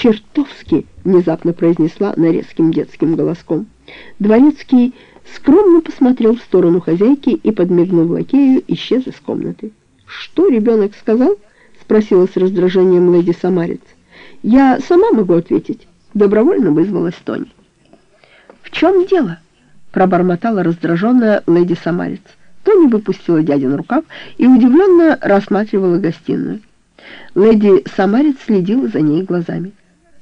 чертовски!» — внезапно произнесла она резким детским голоском. Дворецкий скромно посмотрел в сторону хозяйки и, подмигнув лакею, исчез из комнаты. «Что ребенок сказал?» — спросила с раздражением леди Самарец. «Я сама могу ответить». Добровольно вызвалась Тони. «В чем дело?» — пробормотала раздраженная леди Самарец. Тони выпустила дядин рукав и удивленно рассматривала гостиную. Леди Самарец следила за ней глазами.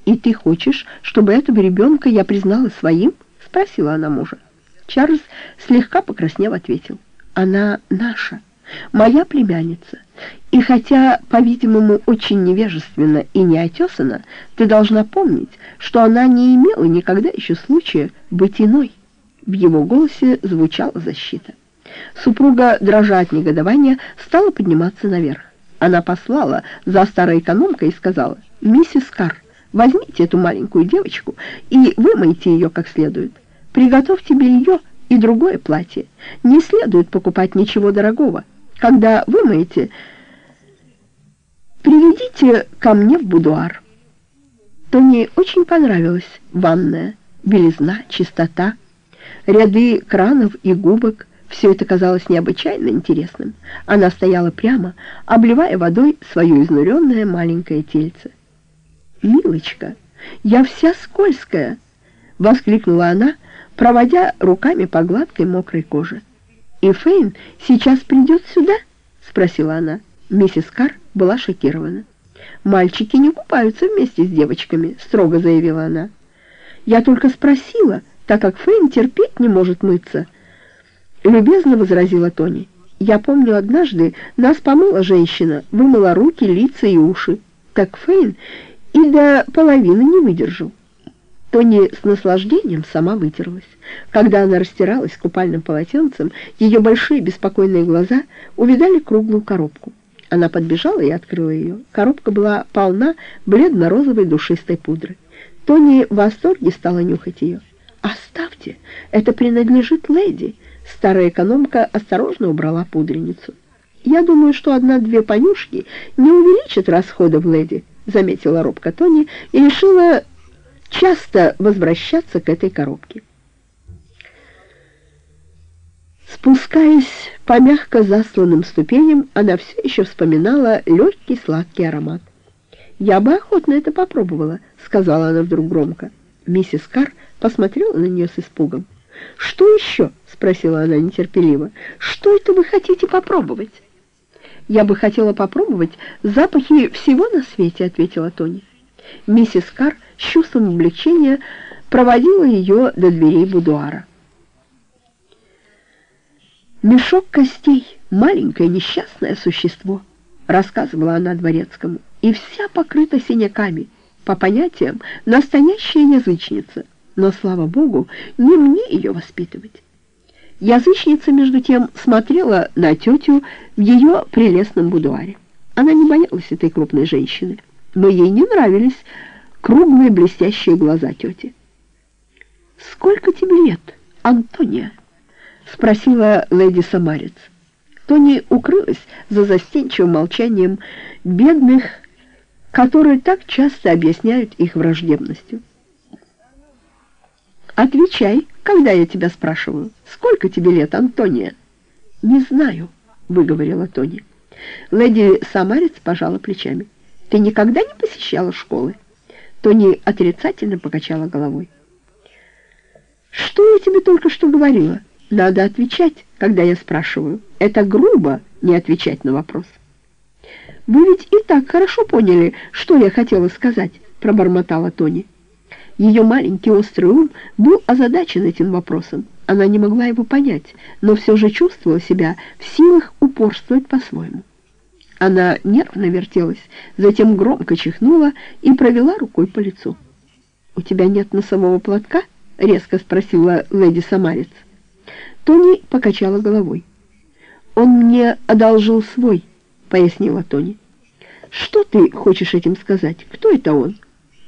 «И ты хочешь, чтобы этого ребенка я признала своим?» — спросила она мужа. Чарльз, слегка покраснев, ответил. «Она наша, моя племянница. И хотя, по-видимому, очень невежественно и неотесана, ты должна помнить, что она не имела никогда еще случая быть иной». В его голосе звучала защита. Супруга, дрожа от негодования, стала подниматься наверх. Она послала за старой экономкой и сказала, «Миссис Карр, возьмите эту маленькую девочку и вымойте ее как следует. Приготовьте белье и другое платье. Не следует покупать ничего дорогого. Когда вымоете, приведите ко мне в будуар». Тони очень понравилась ванная, белизна, чистота, ряды кранов и губок, все это казалось необычайно интересным. Она стояла прямо, обливая водой свое изнуренное маленькое тельце. «Милочка, я вся скользкая!» — воскликнула она, проводя руками по гладкой мокрой коже. «И Фейн сейчас придет сюда?» — спросила она. Миссис Карр была шокирована. «Мальчики не купаются вместе с девочками», — строго заявила она. «Я только спросила, так как Фейн терпеть не может мыться», — любезно возразила Тони. «Я помню, однажды нас помыла женщина, вымыла руки, лица и уши. Так Фейн и до половины не выдержал». Тони с наслаждением сама вытерлась. Когда она растиралась купальным полотенцем, ее большие беспокойные глаза увидали круглую коробку. Она подбежала и открыла ее. Коробка была полна бледно-розовой душистой пудры. Тони в восторге стала нюхать ее. «Оставьте, это принадлежит леди», Старая экономка осторожно убрала пудреницу. «Я думаю, что одна-две понюшки не увеличат расходов леди», заметила робко Тони и решила часто возвращаться к этой коробке. Спускаясь по мягко засланным ступеням, она все еще вспоминала легкий сладкий аромат. «Я бы охотно это попробовала», — сказала она вдруг громко. Миссис Карр посмотрела на нее с испугом. «Что еще?» — спросила она нетерпеливо. «Что это вы хотите попробовать?» «Я бы хотела попробовать запахи всего на свете», — ответила Тони. Миссис Карр с чувством облегчения проводила ее до дверей будуара. «Мешок костей, маленькое несчастное существо», — рассказывала она дворецкому, «и вся покрыта синяками, по понятиям настоящая язычница» но, слава богу, не мне ее воспитывать. Язычница, между тем, смотрела на тетю в ее прелестном будуаре. Она не боялась этой крупной женщины, но ей не нравились круглые блестящие глаза тети. «Сколько тебе лет, Антония?» — спросила леди Самарец. Тони укрылась за застенчивым молчанием бедных, которые так часто объясняют их враждебностью. Отвечай, когда я тебя спрашиваю. Сколько тебе лет, Антония? Не знаю, выговорила Тони. Леди Самарец пожала плечами. Ты никогда не посещала школы? Тони отрицательно покачала головой. Что я тебе только что говорила? Надо отвечать, когда я спрашиваю. Это грубо не отвечать на вопрос. Вы ведь и так хорошо поняли, что я хотела сказать, пробормотала Тони. Ее маленький острый ум был озадачен этим вопросом. Она не могла его понять, но все же чувствовала себя в силах упорствовать по-своему. Она нервно вертелась, затем громко чихнула и провела рукой по лицу. «У тебя нет носового платка?» — резко спросила леди Самарец. Тони покачала головой. «Он мне одолжил свой», — пояснила Тони. «Что ты хочешь этим сказать? Кто это он?»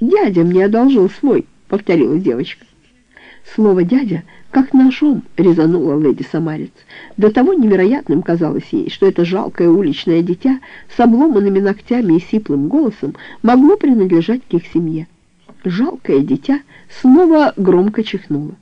«Дядя мне одолжил свой», — повторила девочка. Слово «дядя» как ножом резануло леди Самарец. До того невероятным казалось ей, что это жалкое уличное дитя с обломанными ногтями и сиплым голосом могло принадлежать к их семье. жалкое дитя снова громко чихнула.